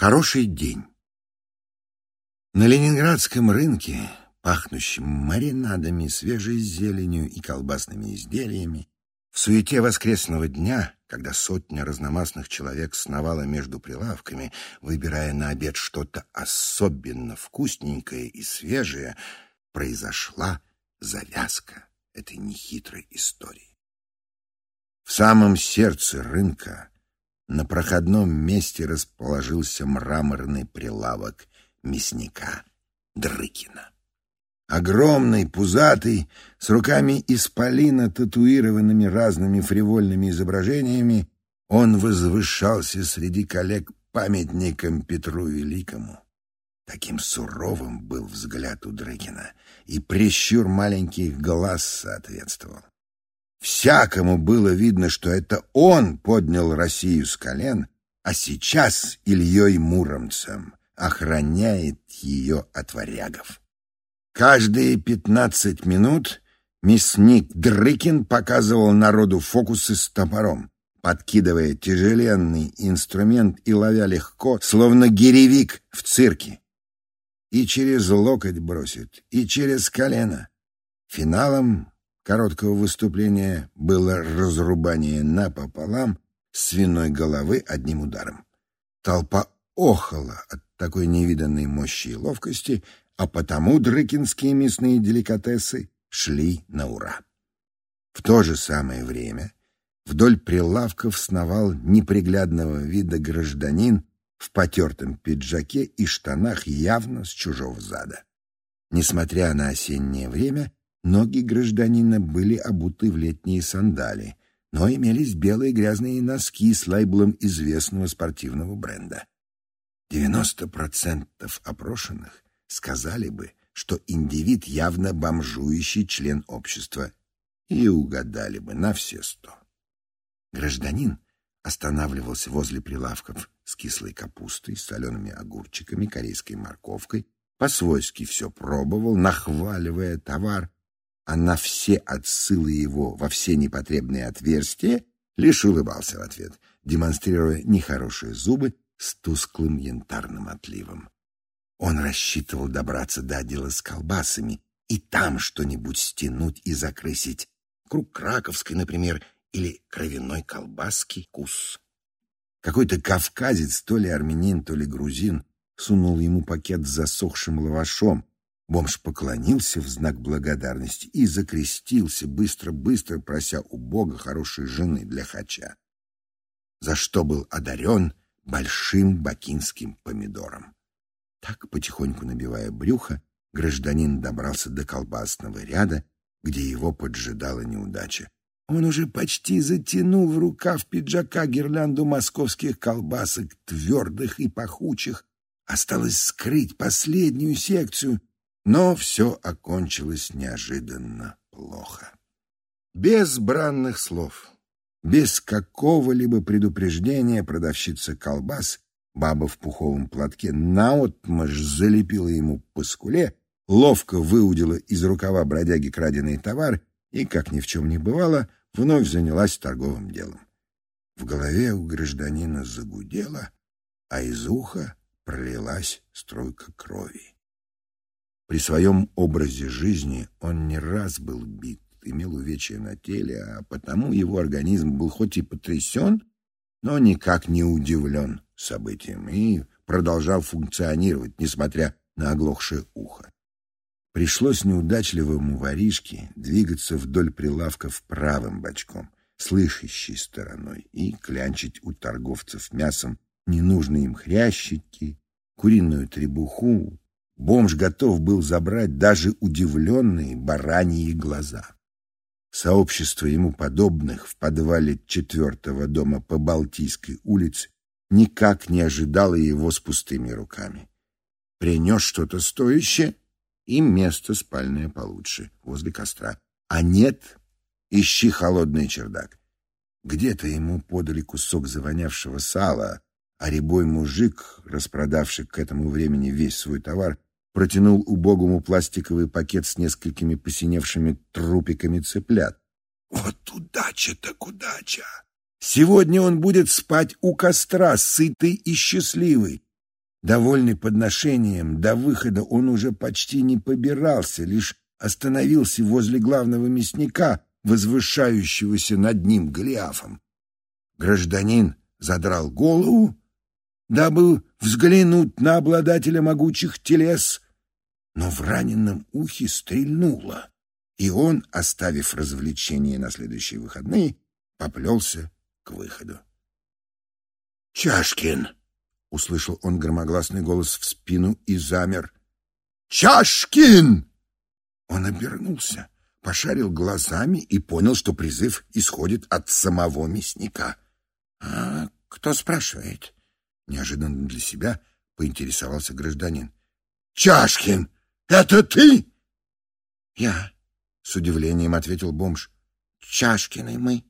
Хороший день. На ленинградском рынке, пахнущем маринадами, свежей зеленью и колбасными изделиями, в суете воскресного дня, когда сотня разномастных человек сновала между прилавками, выбирая на обед что-то особенно вкусненькое и свежее, произошла завязка этой нехитрой истории. В самом сердце рынка на проходном месте расположился мраморный прилавок мясника Дрыкина. Огромный, пузатый, с руками исполина, татуированными разными фривольными изображениями, он возвышался среди коллег памятником Петру Великому. Таким суровым был взгляд у Дрыкина, и прищур маленьких глаз соответствовал. Всякому было видно, что это он поднял Россию с колен, а сейчас Ильей Муромцем охраняет ее от варягов. Каждые пятнадцать минут мясник Дрыкин показывал народу фокусы с топором, подкидывая тяжеленный инструмент и ловя легко, словно гиревик в цирке. И через локоть бросит, и через колено. Финалом короткого выступления было разрубание напополам свиной головы одним ударом. Толпа охала от такой невиданной мощи и ловкости, а потому дрыкинские мясные деликатесы шли на ура. В то же самое время вдоль прилавков сновал неприглядного вида гражданин в потертом пиджаке и штанах явно с чужого зада. Несмотря на осеннее время, Ноги гражданина были обуты в летние сандали, но имелись белые грязные носки с лейблом известного спортивного бренда. 90% опрошенных сказали бы, что индивид явно бомжующий член общества, и угадали бы на все сто. Гражданин останавливался возле прилавков с кислой капустой, солеными огурчиками, корейской морковкой, по-свойски все пробовал, нахваливая товар, а на все отсылы его во все непотребные отверстия лишь улыбался в ответ, демонстрируя нехорошие зубы с тусклым янтарным отливом. Он рассчитывал добраться до отдела с колбасами и там что-нибудь стянуть и закрысить. Круг краковской, например, или кровяной колбаски кус. Какой-то кавказец, то ли армянин, то ли грузин, сунул ему пакет с засохшим лавашом, Бомж поклонился в знак благодарности и закрестился, быстро-быстро прося у Бога хорошей жены для хача, за что был одарен большим бакинским помидором. Так, потихоньку набивая брюхо, гражданин добрался до колбасного ряда, где его поджидала неудача. Он уже почти затянул в рукав пиджака гирлянду московских колбасок, твердых и пахучих. Осталось скрыть последнюю секцию — но все окончилось неожиданно плохо. Без бранных слов, без какого-либо предупреждения продавщица колбас, баба в пуховом платке, наотмашь залепила ему по скуле, ловко выудила из рукава бродяги краденый товар и, как ни в чем не бывало, вновь занялась торговым делом. В голове у гражданина загудело, а из уха пролилась струйка крови. При своем образе жизни он не раз был бит, имел увечья на теле, а потому его организм был хоть и потрясен, но никак не удивлен событием и продолжал функционировать, несмотря на оглохшее ухо. Пришлось неудачливому воришке двигаться вдоль прилавков правым бочком, слышащей стороной, и клянчить у торговцев мясом ненужные им хрящики, куриную требуху, Бомж готов был забрать даже удивленные бараньи глаза. Сообщество ему подобных в подвале четвертого дома по Балтийской улице никак не ожидало его с пустыми руками. Принес что-то стоящее и место спальное получше, возле костра. А нет, ищи холодный чердак. Где-то ему подали кусок завонявшего сала, а рябой мужик, распродавший к этому времени весь свой товар, протянул убогому пластиковый пакет с несколькими посиневшими трупиками цыплят. Вот удача так удача! Сегодня он будет спать у костра, сытый и счастливый. Довольный подношением, до выхода он уже почти не побирался, лишь остановился возле главного мясника, возвышающегося над ним Голиафом. Гражданин задрал голову, дабы взглянуть на обладателя могучих телес, но в раненом ухе стрельнуло, и он, оставив развлечение на следующие выходные, поплелся к выходу. «Чашкин!» — услышал он громогласный голос в спину и замер. «Чашкин!» Он обернулся, пошарил глазами и понял, что призыв исходит от самого мясника. «А кто спрашивает?» Неожиданно для себя поинтересовался гражданин. «Чашкин, это ты?» «Я», — с удивлением ответил бомж. «Чашкины мы».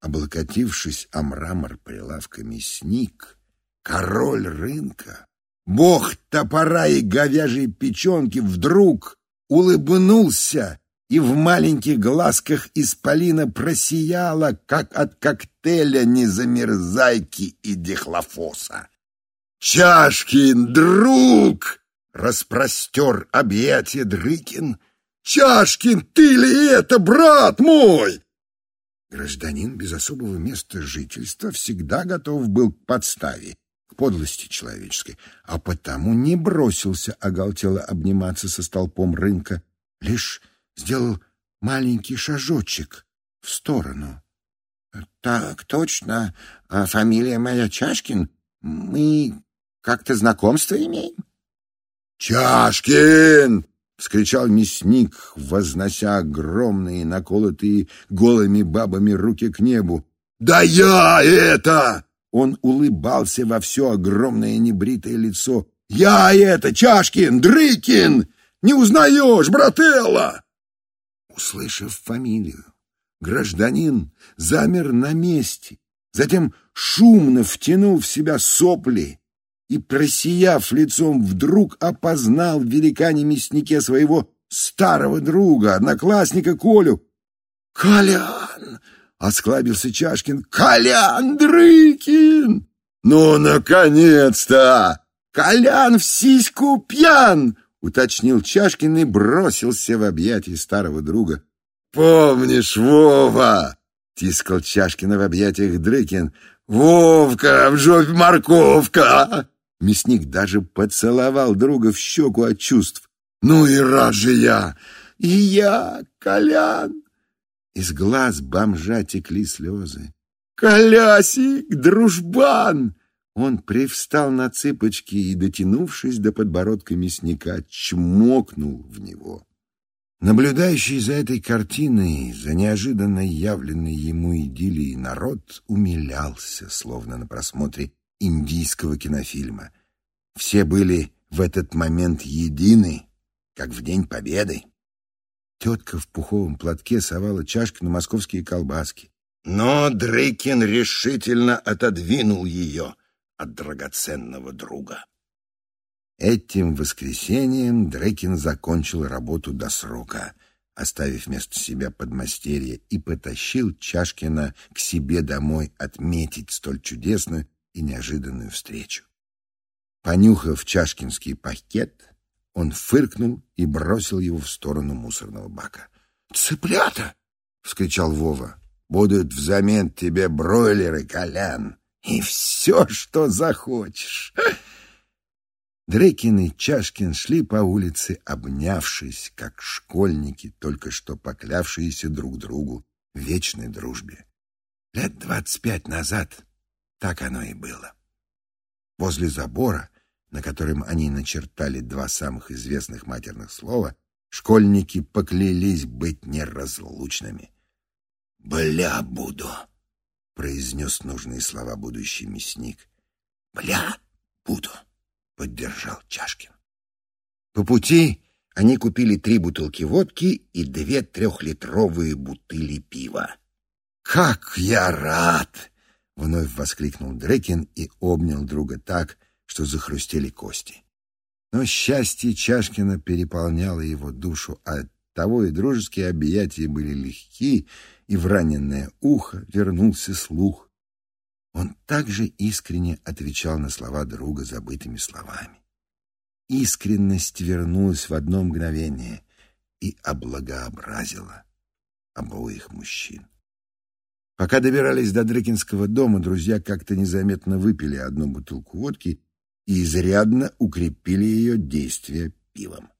Облокотившись о мрамор прилавка мясник, король рынка, бог топора и говяжьей печенки вдруг улыбнулся, и в маленьких глазках исполина просияла, как от коктейля незамерзайки и дихлофоса. «Чашкин, друг!» — распростер объятие Дрыкин. «Чашкин, ты ли это, брат мой?» Гражданин без особого места жительства всегда готов был к подставе, к подлости человеческой, а потому не бросился оголтело обниматься со столпом рынка, лишь сделал маленький шажочек в сторону. — Так точно, а фамилия моя Чашкин. Мы как-то знакомство имеем? — Чашкин! — вскричал мясник, вознося огромные, наколотые голыми бабами руки к небу. «Да я это!» Он улыбался во все огромное небритое лицо. «Я это! Чашкин! Дрыкин! Не узнаешь, брателла!» Услышав фамилию, гражданин замер на месте, затем шумно втянул в себя сопли и, просияв лицом, вдруг опознал в великане-мяснике своего старого друга, одноклассника Колю. «Колян!» — осклабился Чашкин. «Колян Дрыкин!» «Ну, наконец-то! Колян в сиську пьян!» — уточнил Чашкин и бросился в объятия старого друга. «Помнишь, Вова?» — тискал Чашкина в объятиях Дрыкин. «Вовка, в жопе морковка!» Мясник даже поцеловал друга в щеку от чувств. «Ну и рад же я! И я, Колян!» Из глаз бомжа текли слезы. «Колясик, дружбан!» Он привстал на цыпочки и, дотянувшись до подбородка мясника, чмокнул в него. Наблюдающий за этой картиной, за неожиданно явленной ему идиллией народ умилялся, словно на просмотре индийского кинофильма. Все были в этот момент едины, как в День Победы. Тетка в пуховом платке совала чашки на московские колбаски. Но Дрейкин решительно отодвинул ее от драгоценного друга. Этим воскресеньем Дрейкин закончил работу до срока, оставив вместо себя подмастерье, и потащил Чашкина к себе домой отметить столь чудесную и неожиданную встречу. Понюхав чашкинский пакет, он фыркнул и бросил его в сторону мусорного бака. «Цыплята!» — вскричал Вова. «Будут взамен тебе бройлеры, Колян, и все, что захочешь!» Дрекин и Чашкин шли по улице, обнявшись, как школьники, только что поклявшиеся друг другу в вечной дружбе. Лет двадцать пять назад так оно и было. Возле забора, на котором они начертали два самых известных матерных слова, школьники поклялись быть неразлучными. «Бля буду», — произнес нужные слова будущий мясник. «Бля буду», — поддержал Чашкин. По пути они купили три бутылки водки и две трехлитровые бутыли пива. «Как я рад!» — вновь воскликнул Дрекин и обнял друга так, что захрустели кости. Но счастье Чашкина переполняло его душу, а того и дружеские объятия были легки, и в раненое ухо вернулся слух. Он также искренне отвечал на слова друга забытыми словами. Искренность вернулась в одно мгновение и облагообразила обоих мужчин. Пока добирались до Дрыкинского дома, друзья как-то незаметно выпили одну бутылку водки и изрядно укрепили ее действие пивом.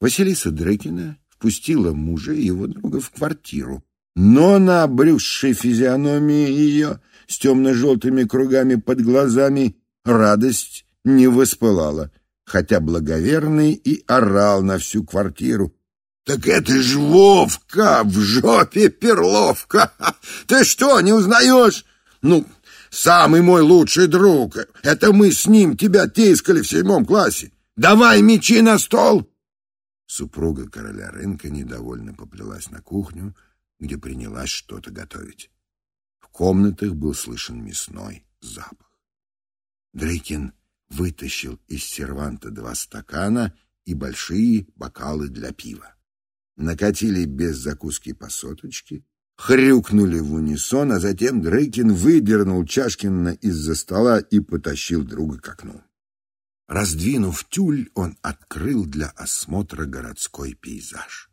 Василиса Дрыкина впустила мужа и его друга в квартиру, но на обрюзшей физиономии ее с темно-желтыми кругами под глазами радость не воспылала, хотя благоверный и орал на всю квартиру. «Так это ж Вовка в жопе перловка! Ты что, не узнаешь? Ну, самый мой лучший друг. Это мы с ним тебя тискали в седьмом классе. Давай мечи на стол!» Супруга короля рынка недовольно поплелась на кухню, где принялась что-то готовить. В комнатах был слышен мясной запах. Дрейкин вытащил из серванта два стакана и большие бокалы для пива. Накатили без закуски по соточке, хрюкнули в унисон, а затем Дрейкин выдернул Чашкина из-за стола и потащил друга к окну. Раздвинув тюль, он открыл для осмотра городской пейзаж.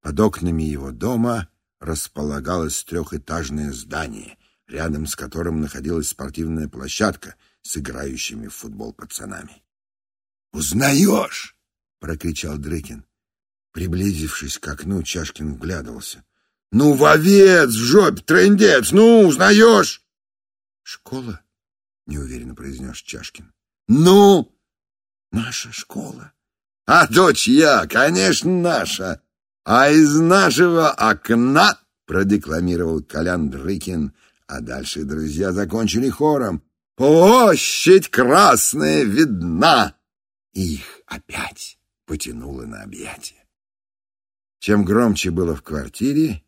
Под окнами его дома располагалось трехэтажное здание, рядом с которым находилась спортивная площадка с играющими в футбол пацанами. «Узнаешь?» — прокричал Дрыкин. Приблизившись к окну, Чашкин вглядывался. «Ну, вовец, в жопе, трындец, ну, узнаешь?» «Школа?» — неуверенно произнес Чашкин. «Ну?» «Наша школа». «А дочь я, конечно, наша. А из нашего окна...» — продекламировал Колян Дрыкин. А дальше друзья закончили хором. «Площадь красная видна!» их опять потянуло на объятия. Чем громче было в квартире,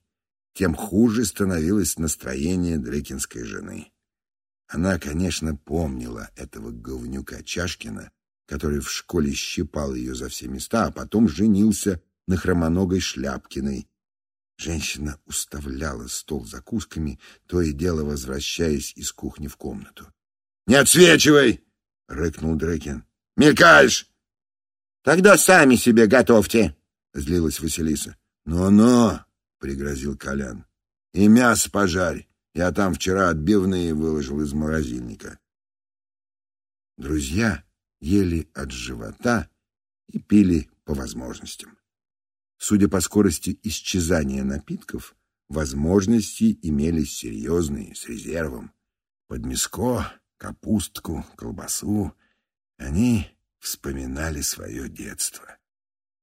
тем хуже становилось настроение Дрыкинской жены. Она, конечно, помнила этого говнюка Чашкина, который в школе щипал ее за все места, а потом женился на хромоногой Шляпкиной. Женщина уставляла стол закусками, то и дело возвращаясь из кухни в комнату. — Не отсвечивай! — рыкнул Дрекин. — Мелькаешь! — Тогда сами себе готовьте! — злилась Василиса. «Ну — Ну-ну! — пригрозил Колян. — И мясо пожарь! Я там вчера отбивные выложил из морозильника. Друзья ели от живота и пили по возможностям. Судя по скорости исчезания напитков, возможности имелись серьезные, с резервом. Под мяско, капустку, колбасу они вспоминали свое детство.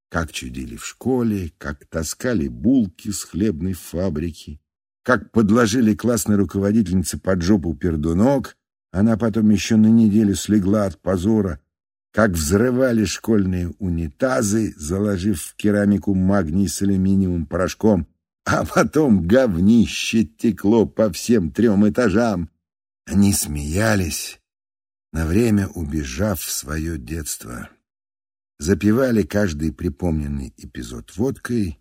Как чудили в школе, как таскали булки с хлебной фабрики, как подложили классной руководительнице под жопу пердунок, она потом еще на неделю слегла от позора, как взрывали школьные унитазы, заложив в керамику магний с алюминиевым порошком, а потом говнище текло по всем трем этажам. Они смеялись, на время убежав в свое детство, запивали каждый припомненный эпизод водкой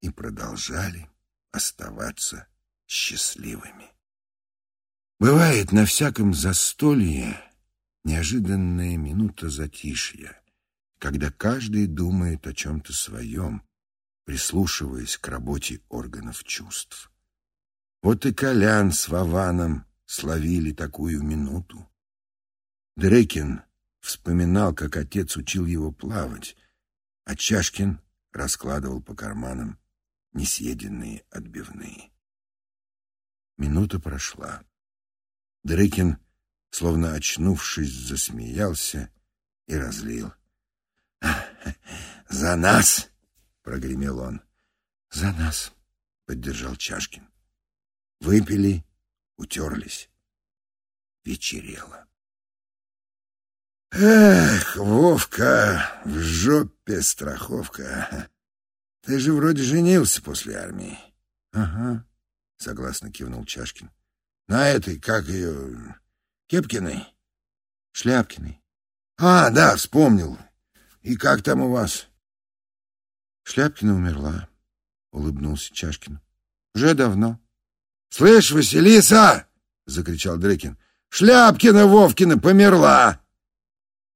и продолжали оставаться счастливыми. Бывает на всяком застолье неожиданная минута затишья, когда каждый думает о чем-то своем, прислушиваясь к работе органов чувств. Вот и Колян с Вованом словили такую минуту. Дрекин вспоминал, как отец учил его плавать, а Чашкин раскладывал по карманам несъеденные отбивные. Минута прошла. Дрыкин, словно очнувшись, засмеялся и разлил. «За нас!» — прогремел он. «За нас!» — поддержал Чашкин. Выпили, утерлись. Вечерело. «Эх, Вовка, в жопе страховка!» Ты же вроде женился после армии. — Ага, — согласно кивнул Чашкин. — На этой, как ее, Кепкиной? — Шляпкиной. — А, да, вспомнил. И как там у вас? — Шляпкина умерла, — улыбнулся Чашкин. — Уже давно. — Слышь, Василиса! —— закричал Дрекин. «Шляпкина Вовкина померла!»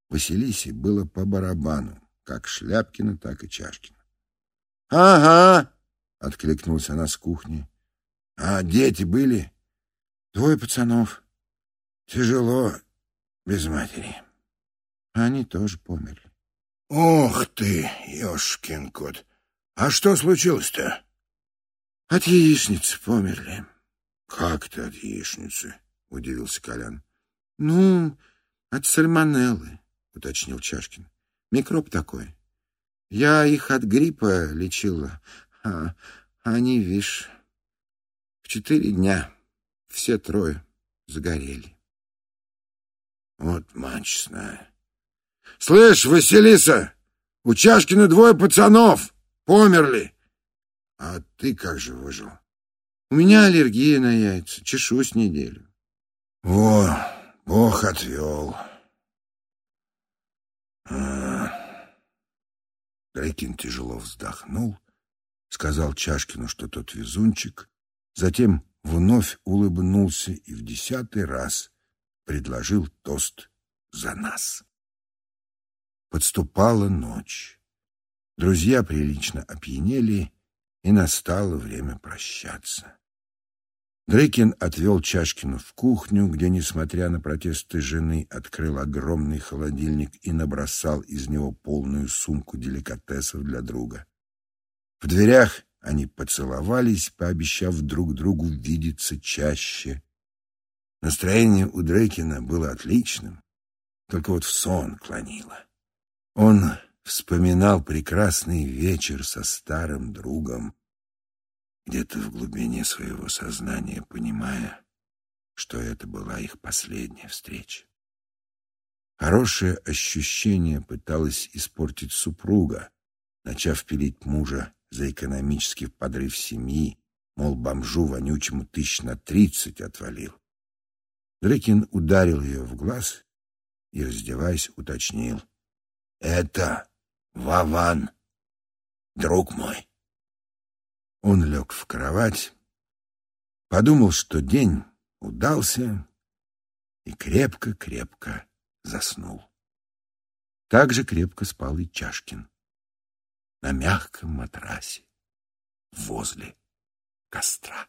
Василисе было по барабану, как Шляпкина, так и Чашкина. «Ага!» — откликнулась она с кухни. «А дети были?» «Двое пацанов. Тяжело без матери. Они тоже померли». «Ох ты, ёшкин кот! А что случилось-то?» «От яичницы померли». «Как ты от яичницы?» — удивился Колян. «Ну, от сальмонеллы», — уточнил Чашкин. «Микроб такой. Я их от гриппа лечила, а они, видишь, четыре дня все трое загорели». «Вот мать честная!» «Слышь, Василиса, у Чашкина двое пацанов померли!» «А ты как же выжил?» «У меня аллергия на яйца, чешусь неделю». «О, Бог отвел!» а... Дрейкин тяжело вздохнул, сказал Чашкину, что тот везунчик, затем вновь улыбнулся и в десятый раз предложил тост за нас. Подступала ночь. Друзья прилично опьянели, и настало время прощаться. Дрейкин отвел Чашкину в кухню, где, несмотря на протесты жены, открыл огромный холодильник и набросал из него полную сумку деликатесов для друга. В дверях они поцеловались, пообещав друг другу видеться чаще. Настроение у Дрейкина было отличным, только вот в сон клонило. Он вспоминал прекрасный вечер со старым другом, где-то в глубине своего сознания понимая, что это была их последняя встреча. Хорошее ощущение пыталось испортить супруга, начав пилить мужа за экономический подрыв семьи, мол, бомжу вонючему тысяч на тридцать отвалил. Дрекин ударил ее в глаз и, раздеваясь, уточнил. Это Вован, друг мой. Он лег в кровать, подумал, что день удался, и крепко-крепко заснул. Так же крепко спал и Чашкин на мягком матрасе возле костра.